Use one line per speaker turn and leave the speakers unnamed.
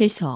채소